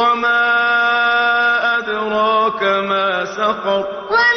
وما أدراك ما سقر وما